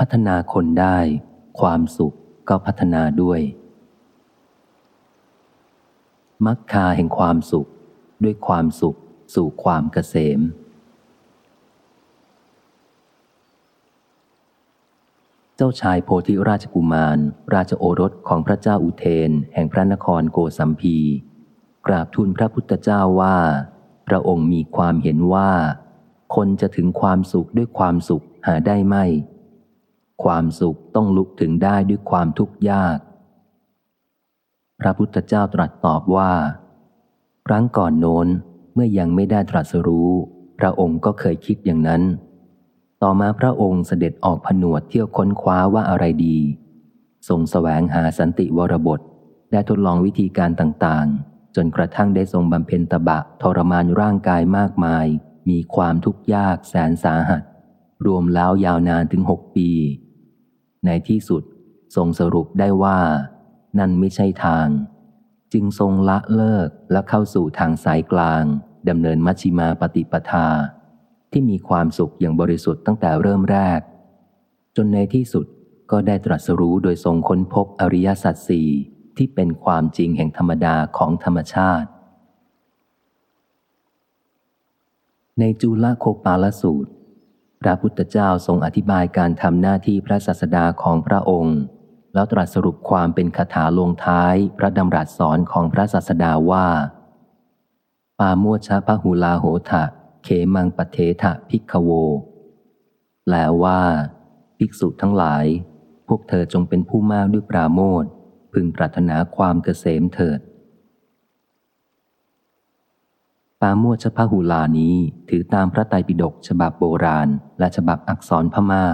พัฒนาคนได้ ความสุขก็พัฒนาด้วยมักคาแห่งความสุข ด้วยความสุขสู่ความเกษม เจ้าชายโพธิราชกุมาร ราชโอรสของพระเจ้าอุเทน แห่งพระนครโกสัมพี กราบทูลพระพุทธเจ้าว่า พระองค์มีความเห็นว่า คนจะถึงความสุขด้วยความสุขหาได้ไม่ ความสุขต้องลุกถึงได้ด้วยความทุกข์ยาก พระพุทธเจ้าตรัสตอบว่า ครั้งก่อนโน้นเมื่อยังไม่ได้ตรัสรู้ พระองค์ก็เคยคิดอย่างนั้น ต่อมาพระองค์เสด็จออกผนวดเที่ยวค้นคว้าว่าอะไรดีทรงสแสวงหาสันติวรบท ได้ทดลองวิธีการต่างๆ จนกระทั่งได้ทรงบำเพ็ญตบะทรมานร่างกายมากมาย มีความทุกข์ยากแสนสาหัส รวมแล้วยาวนานถึงหกปี ในที่สุดทรงสรุปได้ว่า นั่นไม่ใช่ทาง จึงทรงละเลิกและเข้าสู่ทางสายกลางดำเนินมัชฌิมาปฏิปทา ที่มีความสุขอย่างบริสุทธิ์ตั้งแต่เริ่มแรก จนในที่สุดก็ได้ตรัสรู้โดยทรงค้นพบอริยสัจสี่ที่เป็นความจริงแห่งธรรมดาของธรรมชาติ ในจุลโคปาลสูตร ระพุทธเจ้าทรงอธิบายการทำหน้าที่พระศาสดาของพระองค์ แล้วตรัสสรุปความเป็นคาถาลงท้ายพระดำรัสสอนของพระศาสดาว่า ปาโมชะพหุลาโหทะเขมังปเทถะพิกโว แปลว่า ภิกษุทั้งหลาย พวกเธอจงเป็นผู้มากด้วยปราโมทพึงปรารถนาความเกษมเถิด ปาโมชพหุลานี้ถือตามพระไตรปิฎกฉบับโบราณ และฉบับอักษรพมา่า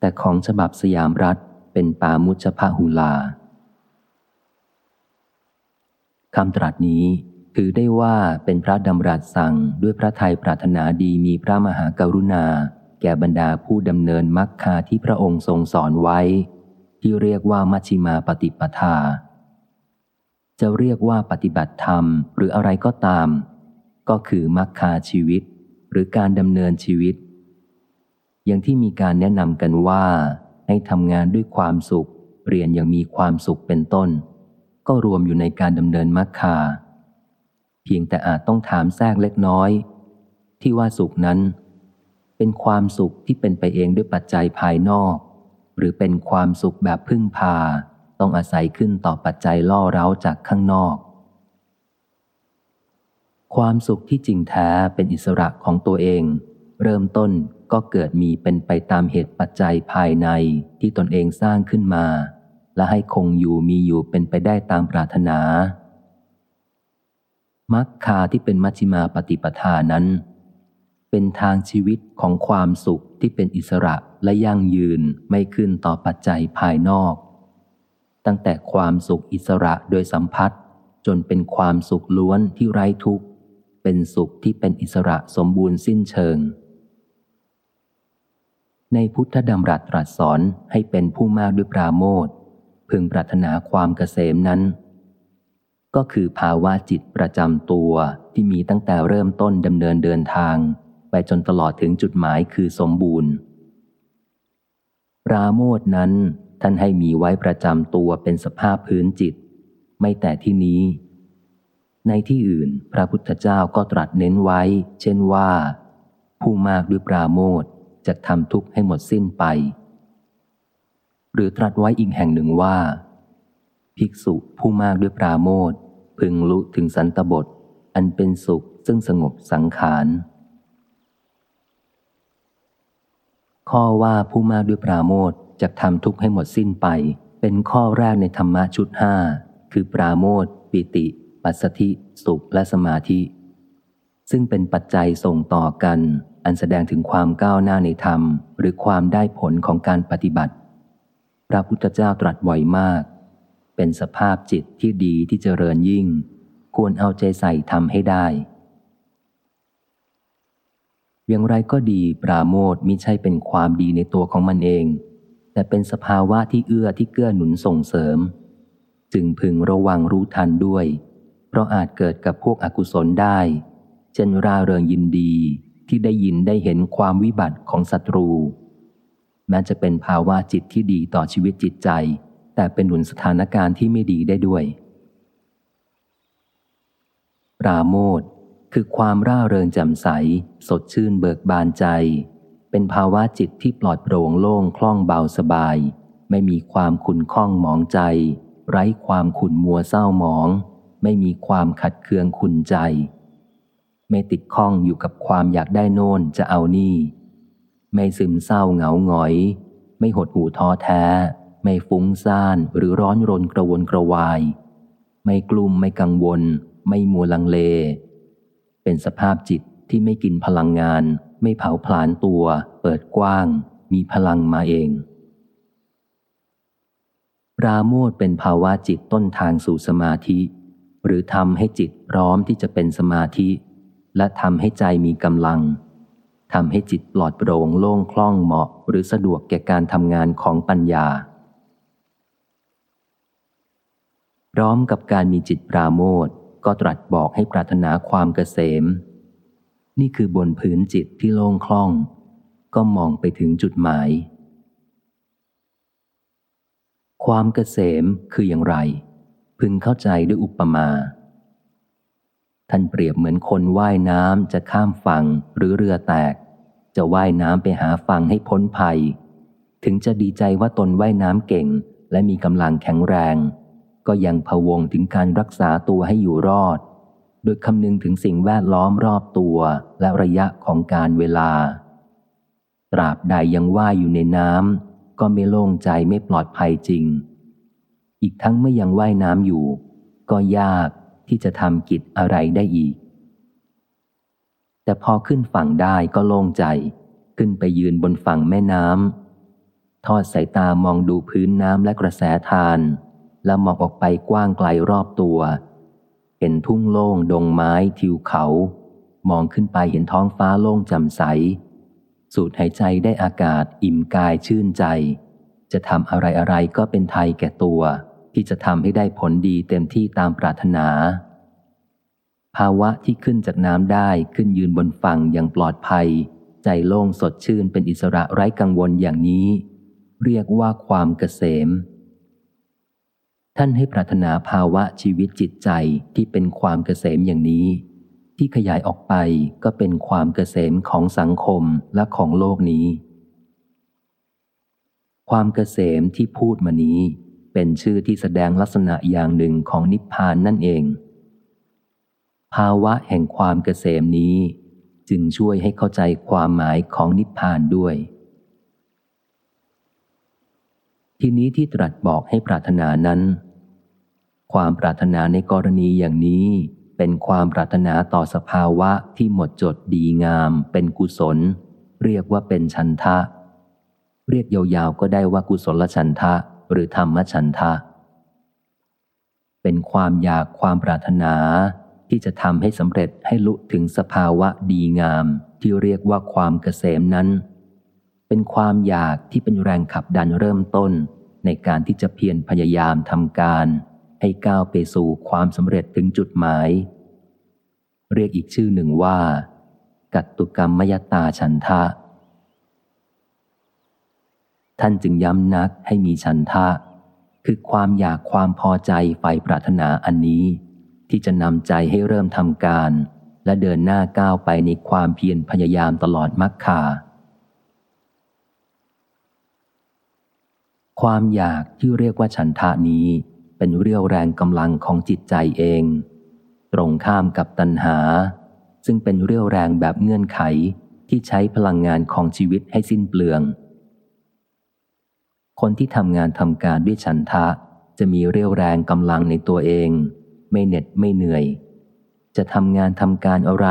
แต่ของฉบับสยามรัฐเป็นปามุชพหุลาคำตรัสนี้ถือได้ว่าเป็นพระดำรัสสั่งด้วยพระทัยปรารถนาดีมีพระมหากรุณา แก่บรรดาผู้ดำเนินมรรคาที่พระองค์ทรงสอนไว้ ที่เรียกว่ามัชฌิมาปฏิปทา จะเรียกว่าปฏิบัติธรรมหรืออะไรก็ตาม ก็คือมรรคาชีวิต หรือการดำเนินชีวิต อย่างที่มีการแนะนำกันว่า ให้ทำงานด้วยความสุข เรียนอย่างมีความสุขเป็นต้น ก็รวมอยู่ในการดำเนินมรรคา เพียงแต่อาจต้องถามแทรกเล็กน้อย ที่ว่าสุขนั้น เป็นความสุขที่เป็นไปเองด้วยปัจจัยภายนอก หรือเป็นความสุขแบบพึ่งพา ต้องอาศัยขึ้นต่อปัจจัยล่อเร้าจากข้างนอก ความสุขที่จริงแท้เป็นอิสระของตัวเอง เริ่มต้นก็เกิดมีเป็นไปตามเหตุปัจจัยภายในที่ตนเองสร้างขึ้นมา และให้คงอยู่มีอยู่เป็นไปได้ตามปรารถนา มัคคาที่เป็นมัชฌิมาปฏิปทานั้น เป็นทางชีวิตของความสุขที่เป็นอิสระและยั่งยืนไม่ขึ้นต่อปัจจัยภายนอก ตั้งแต่ความสุขอิสระโดยสัมผัสจนเป็นความสุขล้วนที่ไร้ทุกข์ เป็นสุขที่เป็นอิสระสมบูรณ์สิ้นเชิง ในพุทธดำรัสตรัสสอนให้เป็นผู้มากด้วยปราโมทพึงปรารถนาความเกษมนั้น ก็คือภาวะจิตประจำตัวที่มีตั้งแต่เริ่มต้นดำเนินเดินทาง ไปจนตลอดถึงจุดหมายคือสมบูรณ์ ปราโมทนั้นท่านให้มีไว้ประจำตัวเป็นสภาพพื้นจิต ไม่แต่ที่นี้ ในที่อื่นพระพุทธเจ้าก็ตรัสเน้นไว้ เช่นว่า ผู้มากด้วยปราโมทจะทำทุกข์ให้หมดสิ้นไป หรือตรัสไว้อีกแห่งหนึ่งว่า ภิกษุผู้มากด้วยปราโมทพึงลุถึงสันตบท อันเป็นสุขซึ่งสงบสังขาร ข้อว่าผู้มากด้วยปราโมทจะทำทุกข์ให้หมดสิ้นไป เป็นข้อแรกในธรรมะชุดห้าคือปราโมทปิติ ปัสสธิ สุขและสมาธิ ซึ่งเป็นปัจจัยส่งต่อกัน อันแสดงถึงความก้าวหน้าในธรรม หรือความได้ผลของการปฏิบัติ พระพุทธเจ้าตรัสบ่อยมาก เป็นสภาพจิตที่ดีที่เจริญยิ่ง ควรเอาใจใส่ทำให้ได้ อย่างไรก็ดีปราโมทมิใช่เป็นความดีในตัวของมันเอง แต่เป็นสภาวะที่เอื้อที่เกื้อหนุนส่งเสริมจึงพึงระวังรู้ทันด้วย เพราะอาจเกิดกับพวกอกุศลได้ เช่นราเริงยินดีที่ได้ยินได้เห็นความวิบัติของศัตรู แม้จะเป็นภาวะจิตที่ดีต่อชีวิตจิตใจ แต่เป็นหนุนสถานการณ์ที่ไม่ดีได้ด้วย ปราโมทคือความร่าเริงแจ่มใส สดชื่นเบิกบานใจ เป็นภาวะจิตที่ปลอดโปร่งโล่งคล่องเบาสบาย ไม่มีความขุนข้องหมองใจ ไร้ความขุนมัวเศร้าหมอง ไม่มีความขัดเคืองขุนใจ ไม่ติดข้องอยู่กับความอยากได้โน่นจะเอานี่ ไม่ซึมเศร้าเหงาหงอย ไม่หดหูท้อแท้ ไม่ฟุ้งซ่านหรือร้อนรนกระวนกระวาย ไม่กลุ่มไม่กังวล ไม่มัวลังเล เป็นสภาพจิตที่ไม่กินพลังงาน ไม่เผาผลาญตัว เปิดกว้าง มีพลังมาเองปราโมทเป็นภาวะจิตต้นทางสู่สมาธิ หรือทำให้จิตพร้อมที่จะเป็นสมาธิ และทำให้ใจมีกำลังทำให้จิตปลอดโปร่งโล่งคล่องเหมาะ หรือสะดวกแก่การทำงานของปัญญา พร้อมกับการมีจิตปราโมทก็ตรัสบอกให้ปรารถนาความเกษม นี่คือบนพื้นจิตที่โล่งคล่อง ก็มองไปถึงจุดหมาย ความเกษมคืออย่างไร พึงเข้าใจด้วยอุปมา ท่านเปรียบเหมือนคนว่ายน้ำจะข้ามฝั่งหรือเรือแตก จะว่ายน้ำไปหาฝั่งให้พ้นภัย ถึงจะดีใจว่าตนว่ายน้ำเก่ง และมีกำลังแข็งแรง ก็ยังพะวงถึงการรักษาตัวให้อยู่รอด โดยคำนึงถึงสิ่งแวดล้อมรอบตัวและระยะของการเวลา ตราบใดยังว่ายอยู่ในน้ำก็ไม่โล่งใจไม่ปลอดภัยจริง อีกทั้งเมื่อยังว่ายน้ำอยู่ ก็ยากที่จะทำกิจอะไรได้อีก แต่พอขึ้นฝั่งได้ก็โล่งใจ ขึ้นไปยืนบนฝั่งแม่น้ำทอดสายตามองดูพื้นน้ำและกระแสทาน แล้วมองออกไปกว้างไกลรอบตัว เห็นทุ่งโล่งดงไม้ทิวเขา มองขึ้นไปเห็นท้องฟ้าโล่งจำใส สูดหายใจได้อากาศอิ่มกายชื่นใจจะทำอะไรอะไรก็เป็นไทยแก่ตัว ที่จะทำให้ได้ผลดีเต็มที่ตามปรารถนา ภาวะที่ขึ้นจากน้ำได้ขึ้นยืนบนฝั่งอย่างปลอดภัย ใจโล่งสดชื่นเป็นอิสระไร้กังวลอย่างนี้ เรียกว่าความเกษม ท่านให้ปรารถนาภาวะชีวิตจิตใจที่เป็นความเกษมอย่างนี้ ที่ขยายออกไปก็เป็นความเกษมของสังคมและของโลกนี้ความเกษมที่พูดมานี้ เป็นชื่อที่แสดงลักษณะอย่างหนึ่งของนิพพานนั่นเอง ภาวะแห่งความเกษมนี้ จึงช่วยให้เข้าใจความหมายของนิพพานด้วย ทีนี้ที่ตรัสบอกให้ปรารถนานั้น ความปรารถนาในกรณีอย่างนี้เป็นความปรารถนาต่อสภาวะที่หมดจดดีงาม เป็นกุศล เรียกว่าเป็นชันทะ เรียกยาวๆก็ได้ว่ากุศลชันทะ หรือธรรมชันทะ เป็นความอยากความปรารถนาที่จะทำให้สำเร็จให้ลุถึงสภาวะดีงามที่เรียกว่าความเกษมนั้น เป็นความอยากที่เป็นแรงขับดันเริ่มต้น ในการที่จะเพียรพยายามทำการ ให้ก้าวไปสู่ความสำเร็จถึงจุดหมาย เรียกอีกชื่อหนึ่งว่า กัตตุกรรมมยตาฉันทะ ท่านจึงย้ำนักให้มีฉันทะ คือความอยากความพอใจไฟปรารถนาอันนี้ ที่จะนำใจให้เริ่มทำการ และเดินหน้าก้าวไปในความเพียรพยายามตลอดมรรคาความอยากที่เรียกว่าฉันทะนี้ เป็นเรี่ยวแรงกำลังของจิตใจเอง ตรงข้ามกับตัณหา ซึ่งเป็นเรี่ยวแรงแบบเงื่อนไขที่ใช้พลังงานของชีวิตให้สิ้นเปลือง คนที่ทำงานทำการด้วยฉันทะ จะมีเรี่ยวแรงกำลังในตัวเอง ไม่เหน็ดไม่เหนื่อย จะทำงานทำการอะไร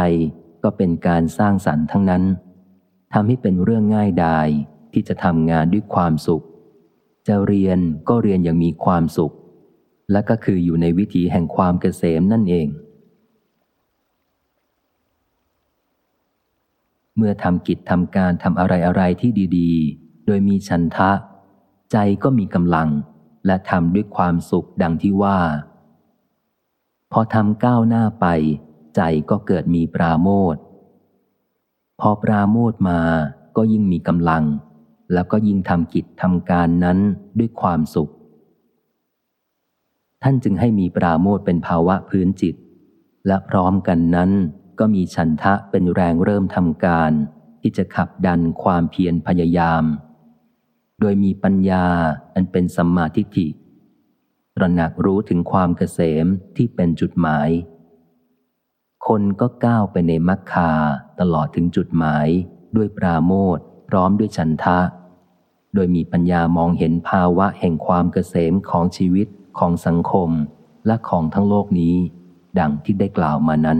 ก็เป็นการสร้างสรรค์ทั้งนั้นทำให้เป็นเรื่องง่ายดายที่จะทำงานด้วยความสุข จะเรียนก็เรียนอย่างมีความสุข และก็คืออยู่ในวิถีแห่งความเกษมนั่นเอง เมื่อทำกิจทำการทำอะไรอะไรที่ดี ๆ โดยมีฉันทะ ใจก็มีกำลัง และทำด้วยความสุขดังที่ว่า พอทำก้าวหน้าไป ใจก็เกิดมีปราโมทพอปราโมทมาก็ยิ่งมีกำลัง แล้วก็ยิ่งทำกิจทำการนั้นด้วยความสุข ท่านจึงให้มีปราโมทเป็นภาวะพื้นจิต และพร้อมกันนั้นก็มีฉันทะเป็นแรงเริ่มทำการ ที่จะขับดันความเพียรพยายาม โดยมีปัญญาอันเป็นสัมมาทิฏฐิตระหนักรู้ถึงความเกษมที่เป็นจุดหมาย คนก็ก้าวไปในมัคคาตลอดถึงจุดหมายด้วยปราโมทพร้อมด้วยฉันทะ โดยมีปัญญามองเห็นภาวะแห่งความเกษมของชีวิตของสังคมและของทั้งโลกนี้ ดังที่ได้กล่าวมานั้น